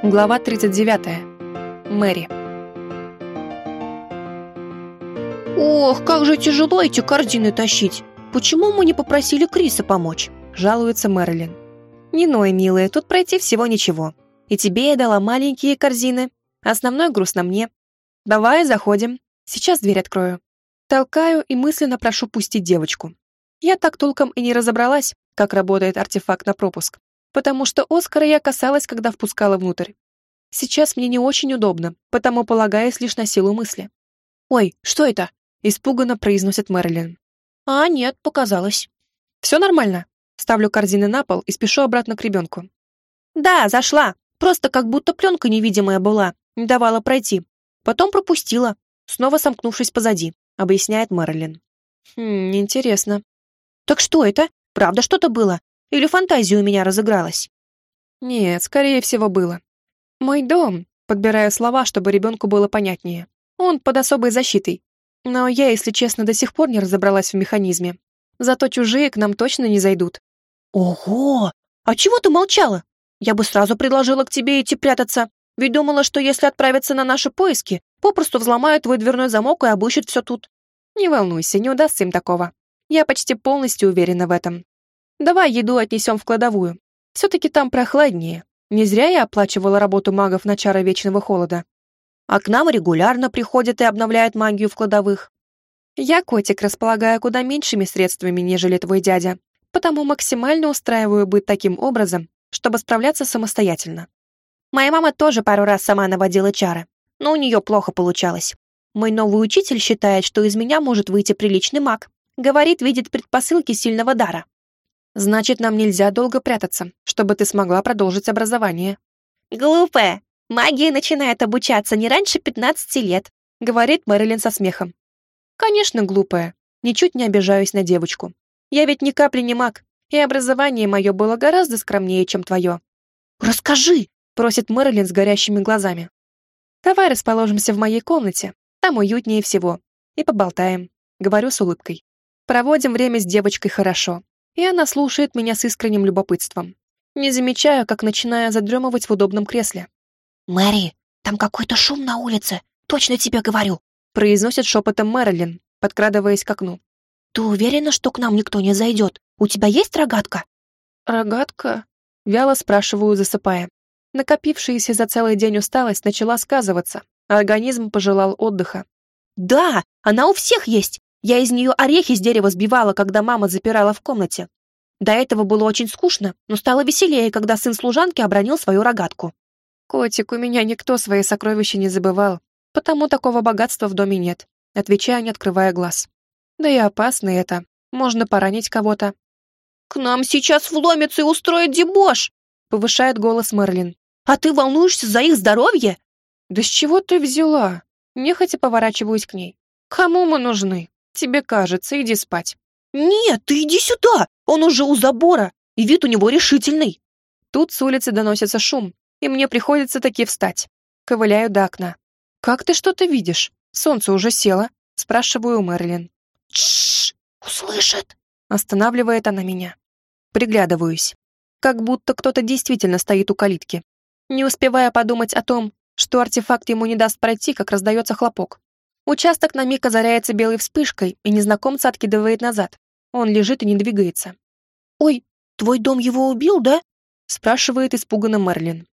Глава 39. Мэри. «Ох, как же тяжело эти корзины тащить! Почему мы не попросили Криса помочь?» – жалуется Мэрилин. «Не ной, милая, тут пройти всего ничего. И тебе я дала маленькие корзины. Основной груз на мне. Давай, заходим. Сейчас дверь открою». Толкаю и мысленно прошу пустить девочку. Я так толком и не разобралась, как работает артефакт на пропуск потому что Оскара я касалась, когда впускала внутрь. Сейчас мне не очень удобно, потому полагаюсь лишь на силу мысли. «Ой, что это?» — испуганно произносит Мэрилин. «А, нет, показалось». «Все нормально?» Ставлю корзины на пол и спешу обратно к ребенку. «Да, зашла. Просто как будто пленка невидимая была, не давала пройти. Потом пропустила, снова сомкнувшись позади», — объясняет Мэрилин. «Хм, интересно». «Так что это? Правда что-то было? Или фантазия у меня разыгралась? Нет, скорее всего, было. Мой дом, подбирая слова, чтобы ребенку было понятнее. Он под особой защитой. Но я, если честно, до сих пор не разобралась в механизме. Зато чужие к нам точно не зайдут. Ого! А чего ты молчала? Я бы сразу предложила к тебе идти прятаться. Ведь думала, что если отправиться на наши поиски, попросту взломают твой дверной замок и обыщут все тут. Не волнуйся, не удастся им такого. Я почти полностью уверена в этом. Давай еду отнесем в кладовую. Все-таки там прохладнее. Не зря я оплачивала работу магов на чары вечного холода. А к нам регулярно приходят и обновляют магию в кладовых. Я, котик, располагаю куда меньшими средствами, нежели твой дядя, потому максимально устраиваю быт таким образом, чтобы справляться самостоятельно. Моя мама тоже пару раз сама наводила чары, но у нее плохо получалось. Мой новый учитель считает, что из меня может выйти приличный маг. Говорит, видит предпосылки сильного дара. Значит, нам нельзя долго прятаться, чтобы ты смогла продолжить образование. Глупая. Магия начинает обучаться не раньше 15 лет, говорит Мэрилин со смехом. Конечно, глупая. Ничуть не обижаюсь на девочку. Я ведь ни капли не маг, и образование мое было гораздо скромнее, чем твое. «Расскажи!» — просит Мэрилин с горящими глазами. «Давай расположимся в моей комнате, там уютнее всего, и поболтаем», — говорю с улыбкой. «Проводим время с девочкой хорошо, и она слушает меня с искренним любопытством. Не замечаю, как начинаю задремывать в удобном кресле. «Мэри, там какой-то шум на улице, точно тебе говорю», произносит шепотом Мэрилин, подкрадываясь к окну. «Ты уверена, что к нам никто не зайдет? У тебя есть рогатка?» «Рогатка?» Вяло спрашиваю, засыпая. Накопившаяся за целый день усталость начала сказываться, а организм пожелал отдыха. «Да, она у всех есть. Я из нее орехи с дерева сбивала, когда мама запирала в комнате. До этого было очень скучно, но стало веселее, когда сын служанки обронил свою рогатку. «Котик, у меня никто свои сокровища не забывал, потому такого богатства в доме нет», отвечаю, не открывая глаз. «Да и опасно это. Можно поранить кого-то». «К нам сейчас вломится и устроит дебош!» повышает голос Мерлин. «А ты волнуешься за их здоровье?» «Да с чего ты взяла?» Нехотя поворачиваюсь к ней. «Кому мы нужны?» Тебе кажется, иди спать. Нет, ты иди сюда. Он уже у забора, и вид у него решительный. Тут с улицы доносится шум, и мне приходится таки встать. Ковыляю до окна. «Как ты что-то видишь? Солнце уже село?» Спрашиваю у Мэрилин. «Тш! Услышит!» Останавливает она меня. Приглядываюсь. Как будто кто-то действительно стоит у калитки. Не успевая подумать о том, что артефакт ему не даст пройти, как раздается хлопок. Участок на миг озаряется белой вспышкой, и незнакомца откидывает назад. Он лежит и не двигается. «Ой, твой дом его убил, да?» спрашивает испуганно Мерлин.